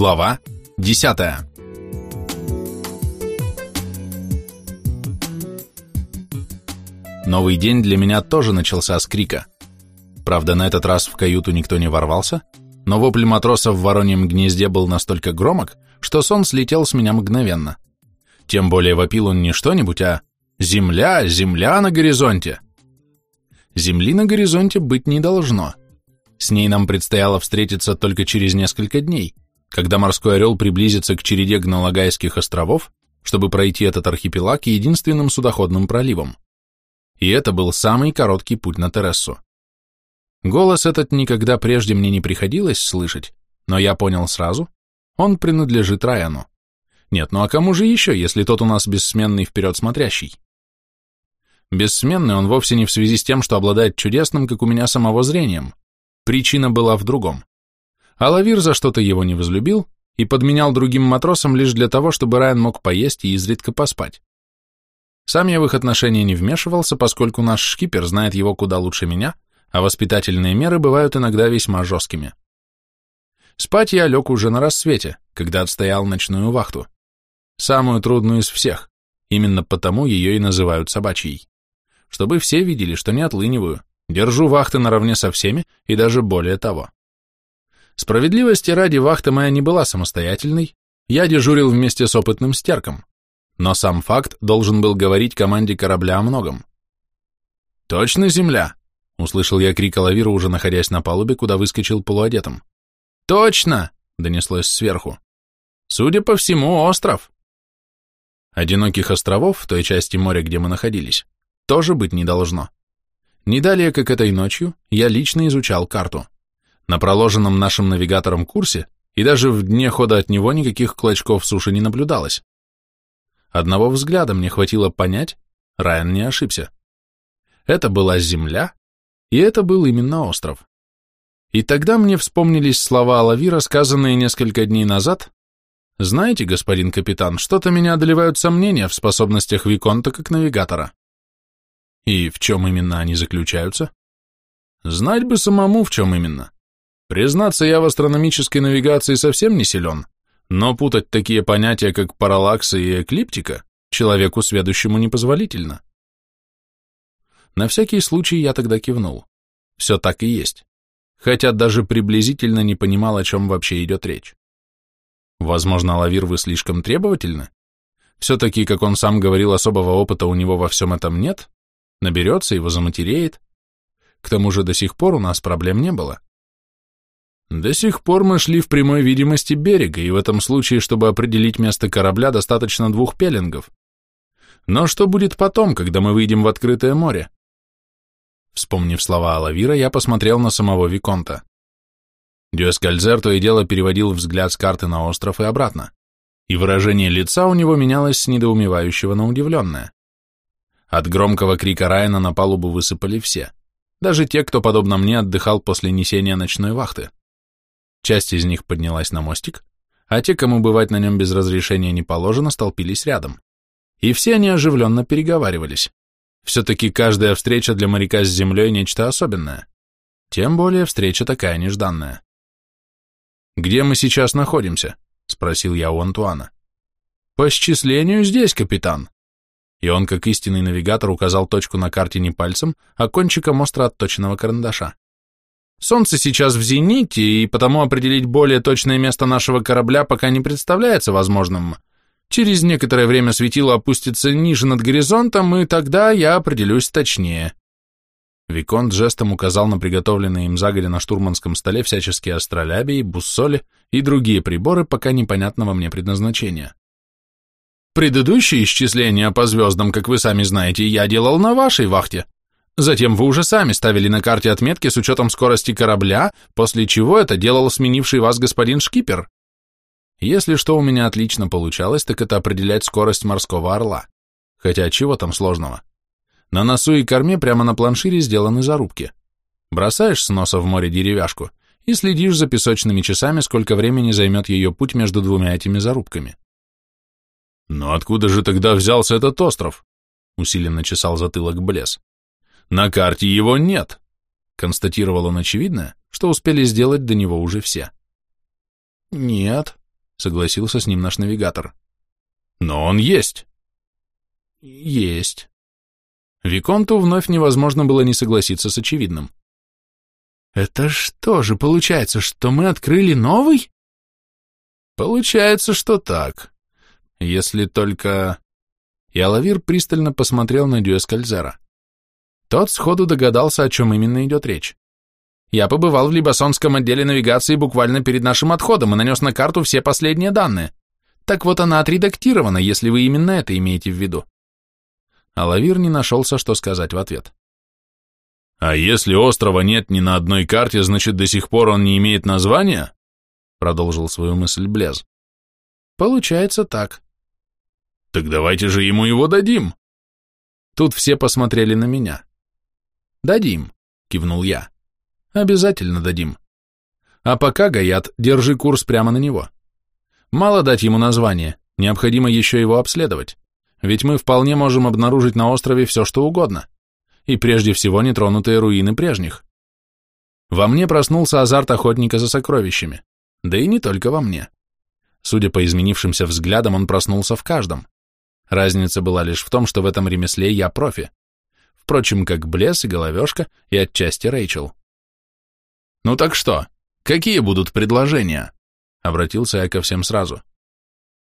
Глава 10 Новый день для меня тоже начался с крика. Правда, на этот раз в каюту никто не ворвался, но вопль матроса в вороньем гнезде был настолько громок, что сон слетел с меня мгновенно. Тем более вопил он не что-нибудь, а «Земля! Земля на горизонте!» Земли на горизонте быть не должно. С ней нам предстояло встретиться только через несколько дней, когда морской орел приблизится к череде Гналагайских островов, чтобы пройти этот архипелаг единственным судоходным проливом. И это был самый короткий путь на Терессу. Голос этот никогда прежде мне не приходилось слышать, но я понял сразу, он принадлежит Райану. Нет, ну а кому же еще, если тот у нас бессменный вперед смотрящий? Бессменный он вовсе не в связи с тем, что обладает чудесным, как у меня самого зрением. Причина была в другом. А Лавир за что-то его не возлюбил и подменял другим матросам лишь для того, чтобы Райан мог поесть и изредка поспать. Сам я в их отношения не вмешивался, поскольку наш шкипер знает его куда лучше меня, а воспитательные меры бывают иногда весьма жесткими. Спать я лег уже на рассвете, когда отстоял ночную вахту. Самую трудную из всех, именно потому ее и называют собачьей. Чтобы все видели, что не отлыниваю, держу вахты наравне со всеми и даже более того. Справедливости ради вахта моя не была самостоятельной, я дежурил вместе с опытным стерком, но сам факт должен был говорить команде корабля о многом. «Точно земля!» — услышал я крик Алавира, уже находясь на палубе, куда выскочил полуодетым. «Точно!» — донеслось сверху. «Судя по всему, остров!» Одиноких островов в той части моря, где мы находились, тоже быть не должно. Не далее, как этой ночью, я лично изучал карту. На проложенном нашим навигатором курсе и даже в дне хода от него никаких клочков суши не наблюдалось. Одного взгляда мне хватило понять, Райан не ошибся. Это была земля, и это был именно остров. И тогда мне вспомнились слова Алавира, сказанные несколько дней назад. «Знаете, господин капитан, что-то меня одолевают сомнения в способностях Виконта как навигатора». И в чем именно они заключаются? Знать бы самому, в чем именно. Признаться, я в астрономической навигации совсем не силен, но путать такие понятия, как параллакса и эклиптика, человеку сведущему непозволительно. На всякий случай я тогда кивнул. Все так и есть. Хотя даже приблизительно не понимал, о чем вообще идет речь. Возможно, Лавир, вы слишком требовательны? Все-таки, как он сам говорил, особого опыта у него во всем этом нет, наберется, его заматереет. К тому же до сих пор у нас проблем не было. До сих пор мы шли в прямой видимости берега, и в этом случае, чтобы определить место корабля, достаточно двух пеленгов. Но что будет потом, когда мы выйдем в открытое море? Вспомнив слова Алавира, я посмотрел на самого Виконта. Дюэскальзер то и дело переводил взгляд с карты на остров и обратно, и выражение лица у него менялось с недоумевающего на удивленное. От громкого крика Райана на палубу высыпали все, даже те, кто, подобно мне, отдыхал после несения ночной вахты. Часть из них поднялась на мостик, а те, кому бывать на нем без разрешения не положено, столпились рядом. И все они оживленно переговаривались. Все-таки каждая встреча для моряка с землей нечто особенное. Тем более встреча такая нежданная. «Где мы сейчас находимся?» — спросил я у Антуана. «По счислению здесь, капитан». И он, как истинный навигатор, указал точку на карте не пальцем, а кончиком остро отточенного карандаша. Солнце сейчас в зените, и потому определить более точное место нашего корабля пока не представляется возможным. Через некоторое время светило опустится ниже над горизонтом, и тогда я определюсь точнее. Виконт жестом указал на приготовленные им загодя на штурманском столе всяческие астролябии, буссоли и другие приборы пока непонятного мне предназначения. Предыдущие исчисления по звездам, как вы сами знаете, я делал на вашей вахте, Затем вы уже сами ставили на карте отметки с учетом скорости корабля, после чего это делал сменивший вас господин шкипер. Если что у меня отлично получалось, так это определять скорость морского орла. Хотя чего там сложного? На носу и корме прямо на планшире сделаны зарубки. Бросаешь с носа в море деревяшку и следишь за песочными часами, сколько времени займет ее путь между двумя этими зарубками. «Но откуда же тогда взялся этот остров?» усиленно чесал затылок Блес. На карте его нет, констатировал он очевидное, что успели сделать до него уже все. Нет, согласился с ним наш навигатор. Но он есть. Есть. Виконту вновь невозможно было не согласиться с очевидным. Это что же получается, что мы открыли новый? Получается, что так. Если только... И Алавир пристально посмотрел на Дюэскальзера. Тот сходу догадался, о чем именно идет речь. Я побывал в Либасонском отделе навигации буквально перед нашим отходом и нанес на карту все последние данные. Так вот она отредактирована, если вы именно это имеете в виду. Алавир не нашелся, что сказать в ответ. «А если острова нет ни на одной карте, значит, до сих пор он не имеет названия?» Продолжил свою мысль Блез. «Получается так». «Так давайте же ему его дадим!» Тут все посмотрели на меня. «Дадим», — кивнул я. «Обязательно дадим. А пока, Гаят, держи курс прямо на него. Мало дать ему название, необходимо еще его обследовать. Ведь мы вполне можем обнаружить на острове все, что угодно. И прежде всего нетронутые руины прежних. Во мне проснулся азарт охотника за сокровищами. Да и не только во мне. Судя по изменившимся взглядам, он проснулся в каждом. Разница была лишь в том, что в этом ремесле я профи. Впрочем, как Блес и Головешка, и отчасти Рэйчел. «Ну так что, какие будут предложения?» Обратился я ко всем сразу.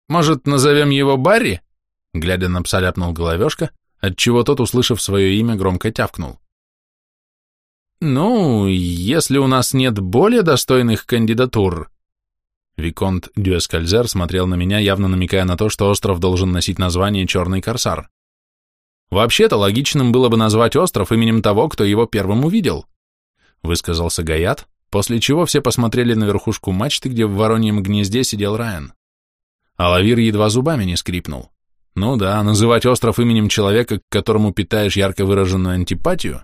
«Может, назовем его Барри?» Глядя на пса, ляпнул головешка, отчего тот, услышав свое имя, громко тявкнул. «Ну, если у нас нет более достойных кандидатур...» Виконт Дюэскальзер смотрел на меня, явно намекая на то, что остров должен носить название «Черный корсар». «Вообще-то логичным было бы назвать остров именем того, кто его первым увидел», высказался Гаят, после чего все посмотрели на верхушку мачты, где в вороньем гнезде сидел Райан. А Лавир едва зубами не скрипнул. Ну да, называть остров именем человека, к которому питаешь ярко выраженную антипатию.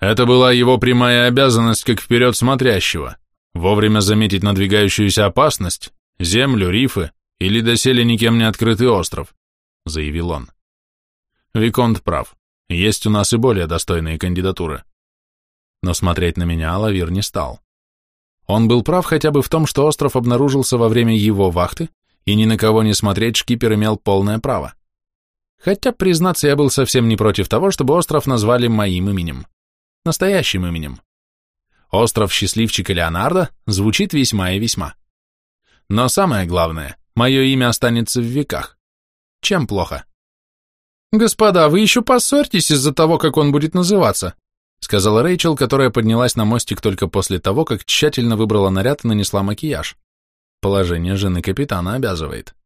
Это была его прямая обязанность как вперед смотрящего, вовремя заметить надвигающуюся опасность, землю, рифы или доселе никем не открытый остров, заявил он. Виконт прав, есть у нас и более достойные кандидатуры. Но смотреть на меня Лавир не стал. Он был прав хотя бы в том, что остров обнаружился во время его вахты и ни на кого не смотреть шкипер имел полное право. Хотя, признаться, я был совсем не против того, чтобы остров назвали моим именем. Настоящим именем. Остров Счастливчика Леонардо звучит весьма и весьма. Но самое главное, мое имя останется в веках. Чем плохо? «Господа, вы еще поссорьтесь из-за того, как он будет называться», сказала Рэйчел, которая поднялась на мостик только после того, как тщательно выбрала наряд и нанесла макияж. Положение жены капитана обязывает.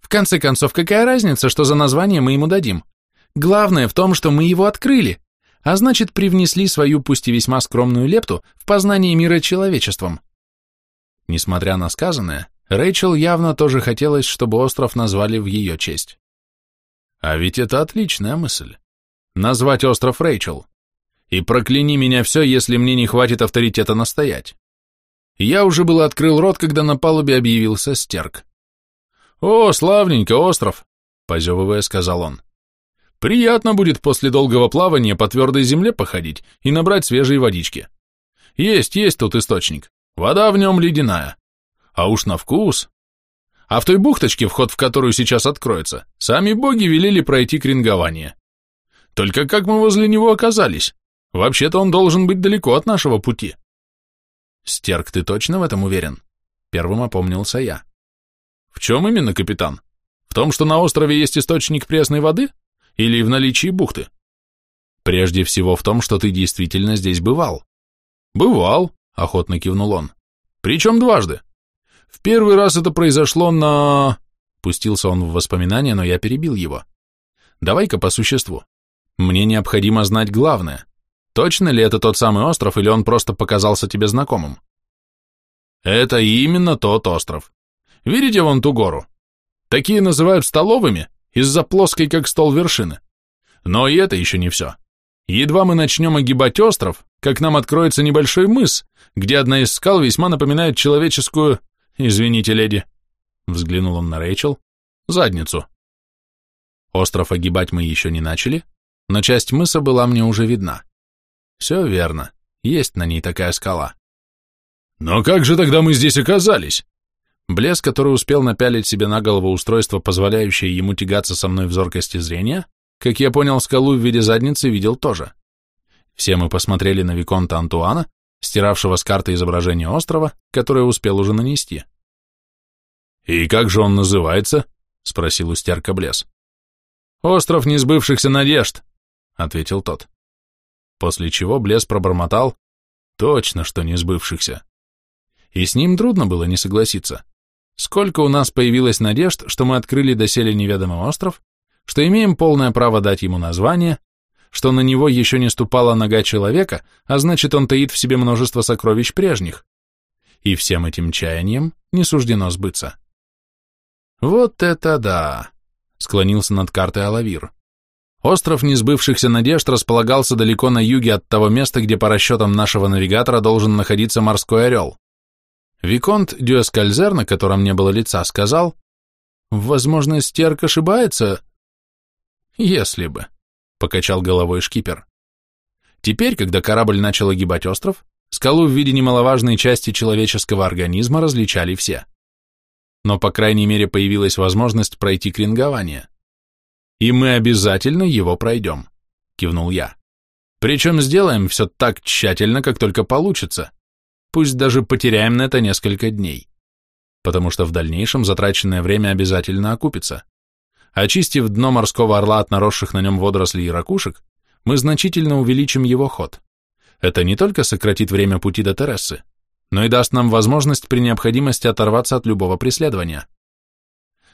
В конце концов, какая разница, что за название мы ему дадим? Главное в том, что мы его открыли, а значит, привнесли свою, пусть и весьма скромную лепту, в познание мира человечеством. Несмотря на сказанное, Рэйчел явно тоже хотелось, чтобы остров назвали в ее честь. А ведь это отличная мысль. Назвать остров Рэйчел. И прокляни меня все, если мне не хватит авторитета настоять. Я уже был открыл рот, когда на палубе объявился стерк. «О, славненько, остров!» — позевывая, сказал он. «Приятно будет после долгого плавания по твердой земле походить и набрать свежей водички. Есть, есть тут источник. Вода в нем ледяная. А уж на вкус. А в той бухточке, вход в которую сейчас откроется, сами боги велели пройти крингование. Только как мы возле него оказались? Вообще-то он должен быть далеко от нашего пути». Стерк, ты точно в этом уверен? Первым опомнился я. В чем именно, капитан? В том, что на острове есть источник пресной воды? Или в наличии бухты? Прежде всего в том, что ты действительно здесь бывал. Бывал, охотно кивнул он. Причем дважды. В первый раз это произошло на... Пустился он в воспоминания, но я перебил его. Давай-ка по существу. Мне необходимо знать главное. Точно ли это тот самый остров, или он просто показался тебе знакомым? Это именно тот остров. Видите вон ту гору? Такие называют столовыми из-за плоской, как стол вершины. Но и это еще не все. Едва мы начнем огибать остров, как нам откроется небольшой мыс, где одна из скал весьма напоминает человеческую... Извините, леди. Взглянул он на Рэйчел. Задницу. Остров огибать мы еще не начали, но часть мыса была мне уже видна. Все верно, есть на ней такая скала. Но как же тогда мы здесь оказались? Блес, который успел напялить себе на голову устройство, позволяющее ему тягаться со мной в зоркости зрения, как я понял, скалу в виде задницы видел тоже. Все мы посмотрели на Виконта Антуана, стиравшего с карты изображение острова, которое успел уже нанести. «И как же он называется?» — спросил у стерка Блес. «Остров несбывшихся надежд», — ответил тот. После чего Блес пробормотал, «Точно, что несбывшихся». И с ним трудно было не согласиться. Сколько у нас появилось надежд, что мы открыли доселе неведомый остров, что имеем полное право дать ему название, что на него еще не ступала нога человека, а значит, он таит в себе множество сокровищ прежних. И всем этим чаяниям не суждено сбыться. Вот это да! Склонился над картой Алавир. Остров несбывшихся надежд располагался далеко на юге от того места, где по расчетам нашего навигатора должен находиться морской орел. Виконт Дюэскальзер, на котором не было лица, сказал, «Возможно, стерк ошибается?» «Если бы», — покачал головой шкипер. Теперь, когда корабль начал огибать остров, скалу в виде немаловажной части человеческого организма различали все. Но, по крайней мере, появилась возможность пройти крингование. «И мы обязательно его пройдем», — кивнул я. «Причем сделаем все так тщательно, как только получится. Пусть даже потеряем на это несколько дней, потому что в дальнейшем затраченное время обязательно окупится. Очистив дно морского орла от наросших на нем водорослей и ракушек, мы значительно увеличим его ход. Это не только сократит время пути до Терессы, но и даст нам возможность при необходимости оторваться от любого преследования.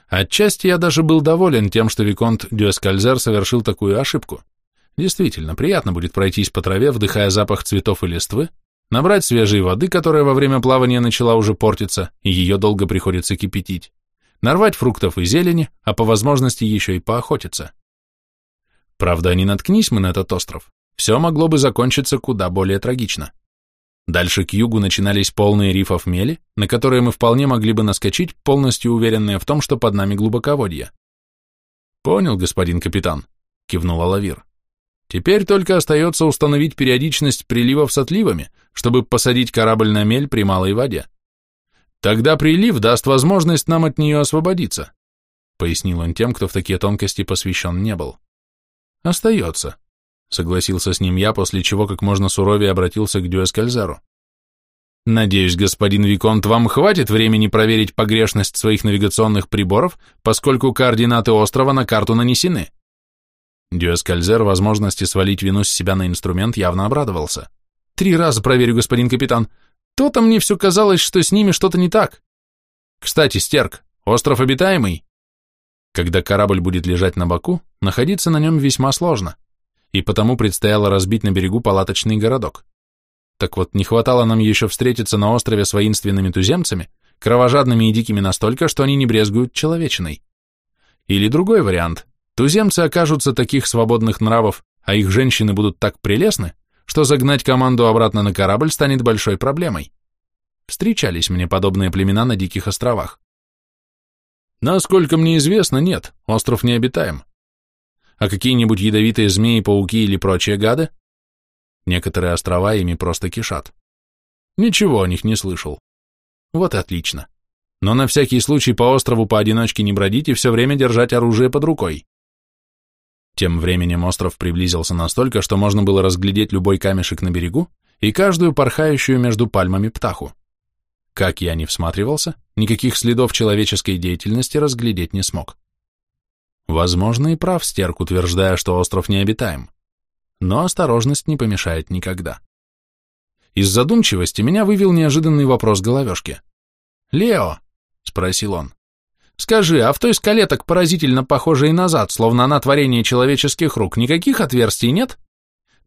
Отчасти я даже был доволен тем, что Виконт Дюэскальзер совершил такую ошибку. Действительно, приятно будет пройтись по траве, вдыхая запах цветов и листвы, набрать свежей воды, которая во время плавания начала уже портиться, и ее долго приходится кипятить, нарвать фруктов и зелени, а по возможности еще и поохотиться. Правда, не наткнись мы на этот остров, все могло бы закончиться куда более трагично. Дальше к югу начинались полные рифов мели, на которые мы вполне могли бы наскочить, полностью уверенные в том, что под нами глубоководье. «Понял, господин капитан», — кивнул Алавир. «Теперь только остается установить периодичность приливов с отливами, чтобы посадить корабль на мель при малой воде. Тогда прилив даст возможность нам от нее освободиться, пояснил он тем, кто в такие тонкости посвящен не был. Остается, согласился с ним я, после чего как можно суровее обратился к Дюэскальзару. Надеюсь, господин Виконт, вам хватит времени проверить погрешность своих навигационных приборов, поскольку координаты острова на карту нанесены. Дюэскальзер возможности свалить вину с себя на инструмент явно обрадовался. Три раза проверю, господин капитан. То-то мне все казалось, что с ними что-то не так. Кстати, Стерк, остров обитаемый? Когда корабль будет лежать на боку, находиться на нем весьма сложно, и потому предстояло разбить на берегу палаточный городок. Так вот, не хватало нам еще встретиться на острове с воинственными туземцами, кровожадными и дикими настолько, что они не брезгуют человечиной. Или другой вариант. Туземцы окажутся таких свободных нравов, а их женщины будут так прелестны, что загнать команду обратно на корабль станет большой проблемой. Встречались мне подобные племена на Диких островах. Насколько мне известно, нет, остров не обитаем. А какие-нибудь ядовитые змеи, пауки или прочие гады? Некоторые острова ими просто кишат. Ничего о них не слышал. Вот и отлично. Но на всякий случай по острову поодиночке не бродить и все время держать оружие под рукой. Тем временем остров приблизился настолько, что можно было разглядеть любой камешек на берегу и каждую порхающую между пальмами птаху. Как я не всматривался, никаких следов человеческой деятельности разглядеть не смог. Возможно, и прав Стерк, утверждая, что остров необитаем. Но осторожность не помешает никогда. Из задумчивости меня вывел неожиданный вопрос головешки. «Лео», — спросил он, Скажи, а в той скале так поразительно похожей назад, словно она творение человеческих рук, никаких отверстий нет?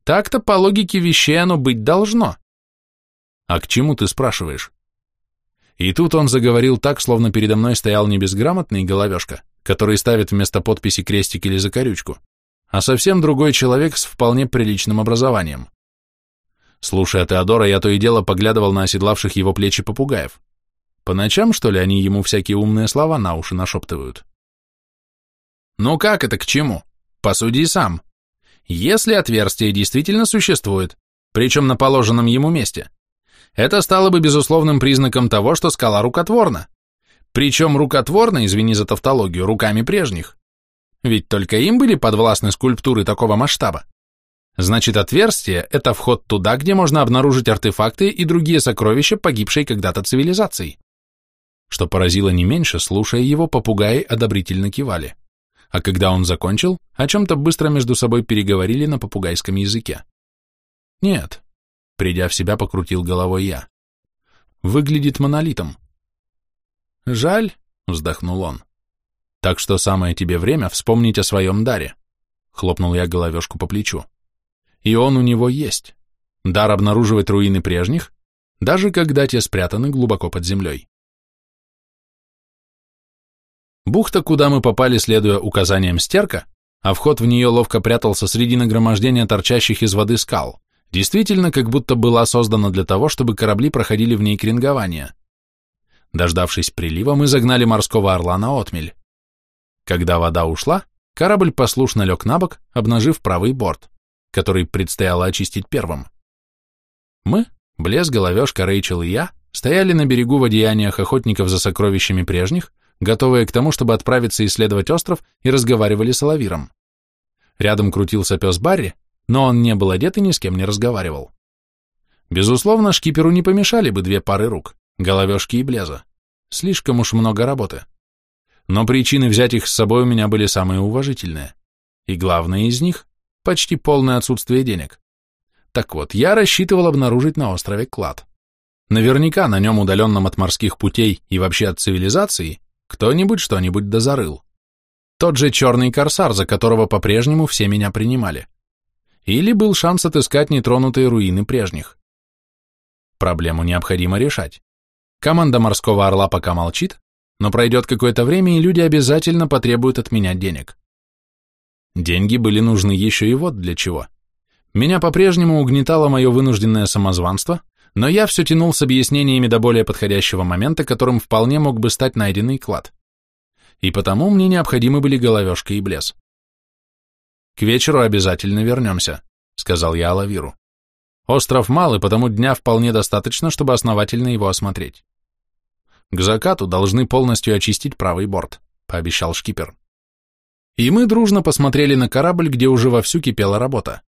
Так-то по логике вещей оно быть должно. А к чему ты спрашиваешь? И тут он заговорил так, словно передо мной стоял не безграмотный головешка, который ставит вместо подписи крестик или закорючку, а совсем другой человек с вполне приличным образованием. Слушая Теодора, я то и дело поглядывал на оседлавших его плечи попугаев. По ночам, что ли, они ему всякие умные слова на уши нашептывают? Ну как это к чему? Посуди сам. Если отверстие действительно существует, причем на положенном ему месте, это стало бы безусловным признаком того, что скала рукотворна. Причем рукотворно, извини за тавтологию, руками прежних. Ведь только им были подвластны скульптуры такого масштаба. Значит, отверстие – это вход туда, где можно обнаружить артефакты и другие сокровища погибшей когда-то цивилизации. Что поразило не меньше, слушая его, попугаи одобрительно кивали. А когда он закончил, о чем-то быстро между собой переговорили на попугайском языке. Нет, придя в себя, покрутил головой я. Выглядит монолитом. Жаль, вздохнул он. Так что самое тебе время вспомнить о своем даре. Хлопнул я головешку по плечу. И он у него есть. Дар обнаруживать руины прежних, даже когда те спрятаны глубоко под землей. Бухта, куда мы попали, следуя указаниям стерка, а вход в нее ловко прятался среди нагромождения торчащих из воды скал, действительно как будто была создана для того, чтобы корабли проходили в ней кренгование. Дождавшись прилива, мы загнали морского орла на отмель. Когда вода ушла, корабль послушно лег на бок, обнажив правый борт который предстояло очистить первым. Мы, Блес, Головешка, Рэйчел и я, стояли на берегу в одеяниях охотников за сокровищами прежних, готовые к тому, чтобы отправиться исследовать остров, и разговаривали с Алавиром. Рядом крутился пес Барри, но он не был одет и ни с кем не разговаривал. Безусловно, шкиперу не помешали бы две пары рук, Головешки и Блеза. Слишком уж много работы. Но причины взять их с собой у меня были самые уважительные. И главное из них почти полное отсутствие денег. Так вот, я рассчитывал обнаружить на острове клад. Наверняка на нем, удаленном от морских путей и вообще от цивилизации, кто-нибудь что-нибудь дозарыл. Тот же черный корсар, за которого по-прежнему все меня принимали. Или был шанс отыскать нетронутые руины прежних. Проблему необходимо решать. Команда морского орла пока молчит, но пройдет какое-то время, и люди обязательно потребуют от меня денег. Деньги были нужны еще и вот для чего. Меня по-прежнему угнетало мое вынужденное самозванство, но я все тянул с объяснениями до более подходящего момента, которым вполне мог бы стать найденный клад. И потому мне необходимы были головешка и блес. «К вечеру обязательно вернемся», — сказал я Алавиру. «Остров малый, потому дня вполне достаточно, чтобы основательно его осмотреть. К закату должны полностью очистить правый борт», — пообещал шкипер. И мы дружно посмотрели на корабль, где уже вовсю кипела работа.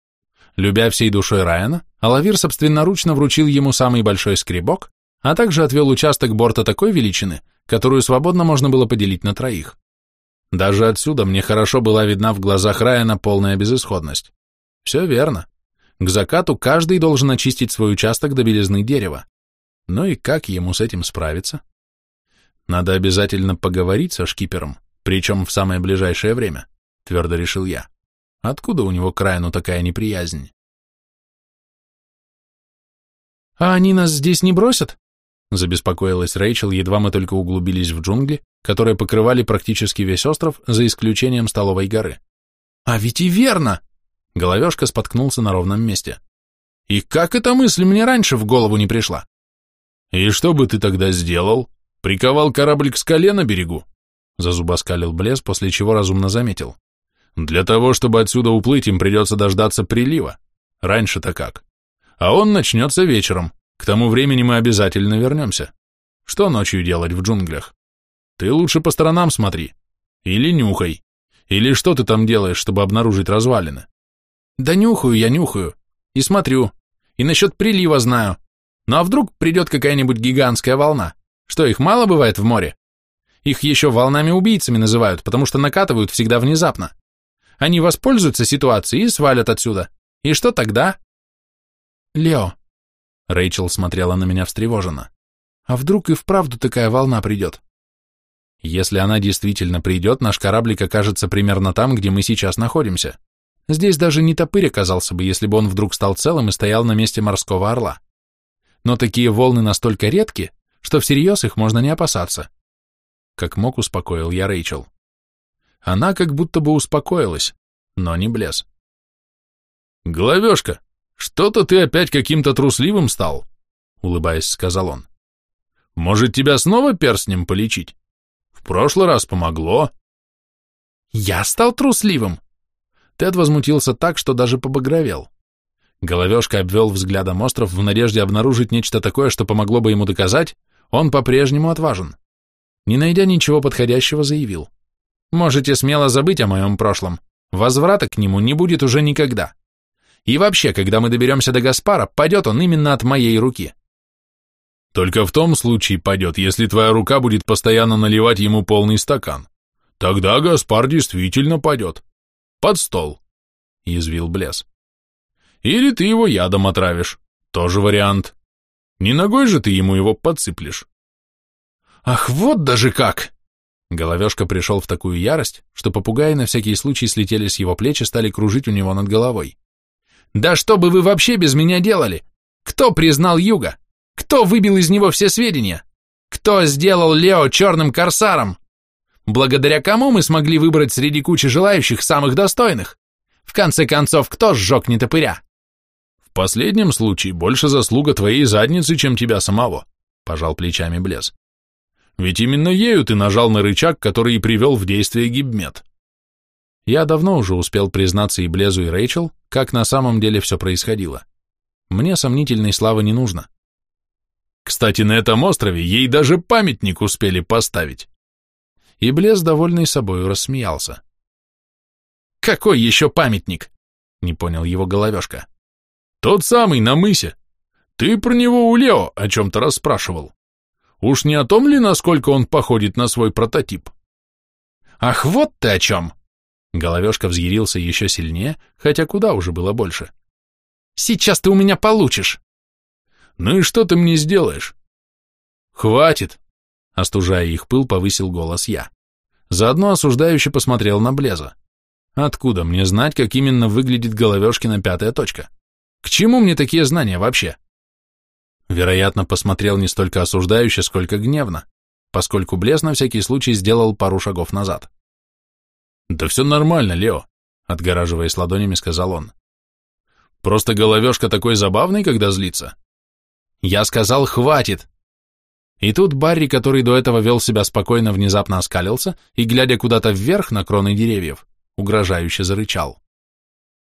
Любя всей душой Райана, Алавир собственноручно вручил ему самый большой скребок, а также отвел участок борта такой величины, которую свободно можно было поделить на троих. Даже отсюда мне хорошо была видна в глазах Райана полная безысходность. Все верно. К закату каждый должен очистить свой участок до белизны дерева. Ну и как ему с этим справиться? Надо обязательно поговорить со шкипером, причем в самое ближайшее время, твердо решил я. Откуда у него к Райану такая неприязнь? «А они нас здесь не бросят?» Забеспокоилась Рэйчел, едва мы только углубились в джунгли, которые покрывали практически весь остров, за исключением Столовой горы. «А ведь и верно!» Головешка споткнулся на ровном месте. «И как эта мысль мне раньше в голову не пришла?» «И что бы ты тогда сделал? Приковал корабль к скале на берегу?» Зазубоскалил Блес, после чего разумно заметил. Для того, чтобы отсюда уплыть, им придется дождаться прилива. Раньше-то как? А он начнется вечером. К тому времени мы обязательно вернемся. Что ночью делать в джунглях? Ты лучше по сторонам смотри. Или нюхай. Или что ты там делаешь, чтобы обнаружить развалины? Да нюхаю я нюхаю. И смотрю. И насчет прилива знаю. Ну а вдруг придет какая-нибудь гигантская волна? Что, их мало бывает в море? Их еще волнами-убийцами называют, потому что накатывают всегда внезапно. Они воспользуются ситуацией и свалят отсюда. И что тогда? Лео. Рэйчел смотрела на меня встревоженно. А вдруг и вправду такая волна придет? Если она действительно придет, наш кораблик окажется примерно там, где мы сейчас находимся. Здесь даже не топырь оказался бы, если бы он вдруг стал целым и стоял на месте морского орла. Но такие волны настолько редки, что всерьез их можно не опасаться. Как мог, успокоил я Рэйчел. Она как будто бы успокоилась, но не блес. «Головешка, что-то ты опять каким-то трусливым стал», — улыбаясь, сказал он. «Может, тебя снова перстнем полечить? В прошлый раз помогло». «Я стал трусливым?» Тед возмутился так, что даже побагровел. Головешка обвел взглядом остров в надежде обнаружить нечто такое, что помогло бы ему доказать, он по-прежнему отважен. Не найдя ничего подходящего, заявил. Можете смело забыть о моем прошлом. Возврата к нему не будет уже никогда. И вообще, когда мы доберемся до Гаспара, падет он именно от моей руки. Только в том случае падет, если твоя рука будет постоянно наливать ему полный стакан. Тогда Гаспар действительно падет. Под стол, — язвил Блес. Или ты его ядом отравишь. Тоже вариант. Не ногой же ты ему его подсыплешь. Ах, вот даже как! Головешка пришел в такую ярость, что попугаи на всякий случай слетели с его плеч и стали кружить у него над головой. «Да что бы вы вообще без меня делали? Кто признал Юга? Кто выбил из него все сведения? Кто сделал Лео черным корсаром? Благодаря кому мы смогли выбрать среди кучи желающих самых достойных? В конце концов, кто сжег нетопыря?» «В последнем случае больше заслуга твоей задницы, чем тебя самого», — пожал плечами Блес. Ведь именно ею ты нажал на рычаг, который и привел в действие гибмет. Я давно уже успел признаться и Блезу, и Рэйчел, как на самом деле все происходило. Мне сомнительной славы не нужно. Кстати, на этом острове ей даже памятник успели поставить. И Блез, довольный собою, рассмеялся. «Какой еще памятник?» — не понял его головешка. «Тот самый, на мысе. Ты про него у Лео о чем-то расспрашивал». Уж не о том ли, насколько он походит на свой прототип? Ах, вот ты о чем! Головешка взъярился еще сильнее, хотя куда уже было больше. Сейчас ты у меня получишь! Ну и что ты мне сделаешь? Хватит! Остужая их пыл, повысил голос я. Заодно осуждающе посмотрел на Блеза. Откуда мне знать, как именно выглядит Головешкина пятая точка? К чему мне такие знания вообще? Вероятно, посмотрел не столько осуждающе, сколько гневно, поскольку Блес на всякий случай сделал пару шагов назад. «Да все нормально, Лео», — отгораживаясь ладонями, сказал он. «Просто головешка такой забавный, когда злится». «Я сказал, хватит!» И тут Барри, который до этого вел себя спокойно, внезапно оскалился и, глядя куда-то вверх на кроны деревьев, угрожающе зарычал.